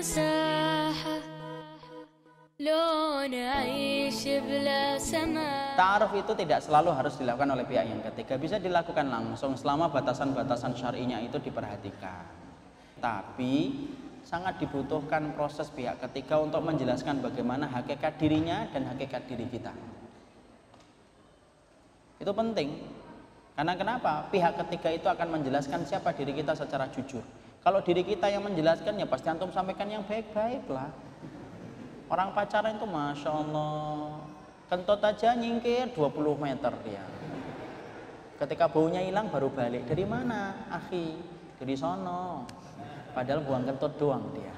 مساحة لو نعيش بلا سماء Ta'aruf itu tidak selalu harus dilakukan oleh pihak yang ketiga, bisa dilakukan langsung selama batasan-batasan syar'inya itu diperhatikan. Tapi sangat dibutuhkan proses pihak ketiga untuk menjelaskan bagaimana hakikat dirinya dan hakikat diri kita. Itu penting. Karena kenapa? Pihak ketiga itu akan menjelaskan siapa diri kita secara jujur. Kalau diri kita yang menjelaskan ya pasti antum sampaikan yang baik-baik lah. Orang pacaran itu Masya Allah Kentut aja nyingkir 20 meter dia. Ketika baunya hilang baru balik. Dari mana? Akhi? Dari sono. Padahal buang kentut doang dia.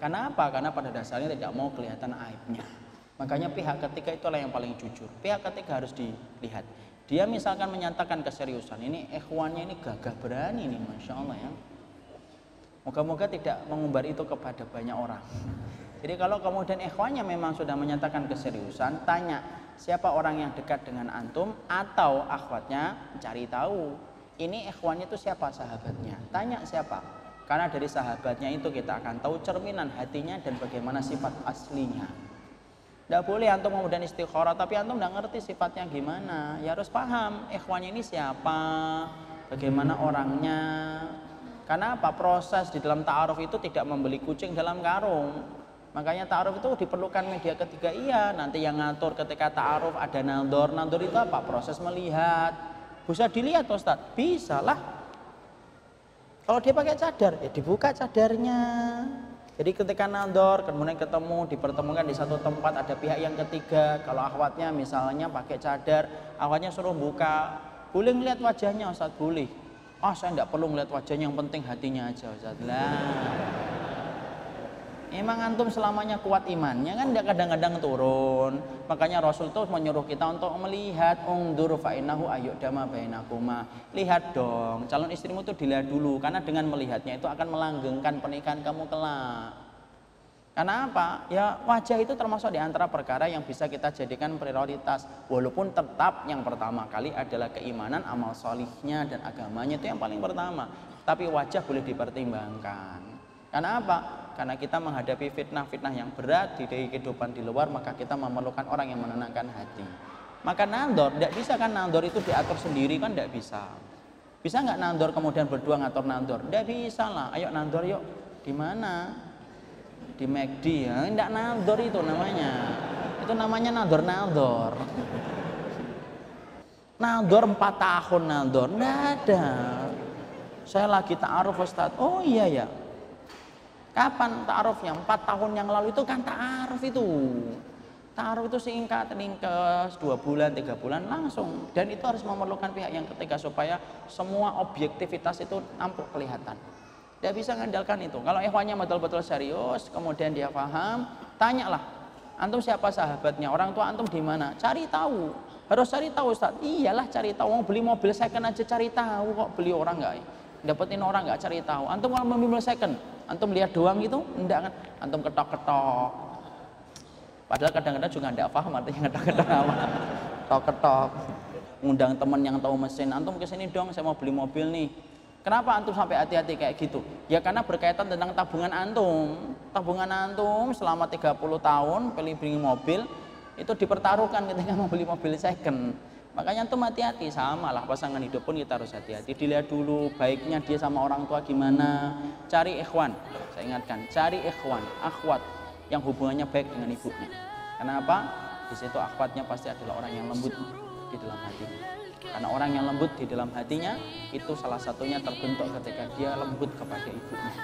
Karena apa? Karena pada dasarnya tidak mau kelihatan aibnya. Makanya pihak ketiga itulah yang paling jujur. Pihak ketiga harus dilihat. Dia misalkan menyatakan keseriusan. Ini ikhwannya ini gagah berani nih Masya Allah ya Moga-moga tidak mengumbar itu kepada banyak orang jadi kalau kemudian ikhwannya memang sudah menyatakan keseriusan, tanya siapa orang yang dekat dengan antum atau akhwatnya cari tahu. Ini ikhwannya itu siapa sahabatnya? Tanya siapa? Karena dari sahabatnya itu kita akan tahu cerminan hatinya dan bagaimana sifat aslinya. Tidak boleh antum kemudian istikharah tapi antum tidak ngerti sifatnya gimana. Ya harus paham ikhwannya ini siapa, bagaimana orangnya. Karena apa? Proses di dalam ta'aruf itu tidak membeli kucing dalam karung Makanya ta'aruf itu diperlukan media ketiga iya. Nanti yang ngatur ketika ta'aruf ada nandor. Nandor itu apa? Proses melihat. Bisa dilihat Ustaz? Bisa lah. Kalau dia pakai cadar, ya dibuka cadarnya. Jadi ketika nandor, kemudian ketemu, dipertemukan di satu tempat, ada pihak yang ketiga. Kalau akhwatnya misalnya pakai cadar, akhwatnya suruh buka. Boleh ngeliat wajahnya Ustaz? Boleh. Oh saya tidak perlu ngeliat wajahnya, yang penting hatinya aja Ustaz. Lah. Emang antum selamanya kuat imannya kan kadang-kadang turun. Makanya Rasul tuh menyuruh kita untuk melihat ungdur fa'inahu dama bainakuma. Lihat dong, calon istrimu tuh dilihat dulu karena dengan melihatnya itu akan melanggengkan pernikahan kamu kelak. Karena apa? Ya wajah itu termasuk di antara perkara yang bisa kita jadikan prioritas. Walaupun tetap yang pertama kali adalah keimanan, amal solihnya dan agamanya itu yang paling pertama. Tapi wajah boleh dipertimbangkan. Karena apa? Karena kita menghadapi fitnah-fitnah yang berat di kehidupan di luar, maka kita memerlukan orang yang menenangkan hati. Maka nandor, tidak bisa kan nandor itu diatur sendiri kan tidak bisa. Bisa nggak nandor kemudian berdua ngatur nandor? Tidak bisa lah. Ayo nandor yuk. Di mana? Di McD ya. Tidak nandor itu namanya. Itu namanya nandor nandor. Nandor empat tahun nandor. Tidak ada. Saya lagi ta'aruf Ustaz. Oh iya ya Kapan ta'arufnya? Empat tahun yang lalu itu kan ta'aruf itu. Ta'aruf itu singkat, ringkes, dua bulan, tiga bulan langsung. Dan itu harus memerlukan pihak yang ketiga supaya semua objektivitas itu nampak kelihatan. Dia bisa mengandalkan itu. Kalau ikhwannya betul-betul serius, kemudian dia paham, tanyalah. Antum siapa sahabatnya? Orang tua antum di mana? Cari tahu. Harus cari tahu Ustaz. Iyalah cari tahu. Mau beli mobil second aja cari tahu kok beli orang enggak. Dapetin orang enggak cari tahu. Antum kalau mau mobil second, Antum lihat doang itu enggak kan? Antum ketok-ketok. Padahal kadang-kadang juga enggak paham artinya ketok-ketok apa. Ketok-ketok. Ngundang teman yang tahu mesin, antum ke sini dong, saya mau beli mobil nih. Kenapa antum sampai hati-hati kayak gitu? Ya karena berkaitan tentang tabungan antum. Tabungan antum selama 30 tahun beli beli mobil itu dipertaruhkan ketika mau beli mobil second Makanya tuh hati-hati sama lah pasangan hidup pun kita harus hati-hati. Dilihat dulu baiknya dia sama orang tua gimana. Cari ikhwan. Saya ingatkan, cari ikhwan, akhwat yang hubungannya baik dengan ibunya. Kenapa? Di situ akhwatnya pasti adalah orang yang lembut di dalam hatinya. Karena orang yang lembut di dalam hatinya itu salah satunya terbentuk ketika dia lembut kepada ibunya.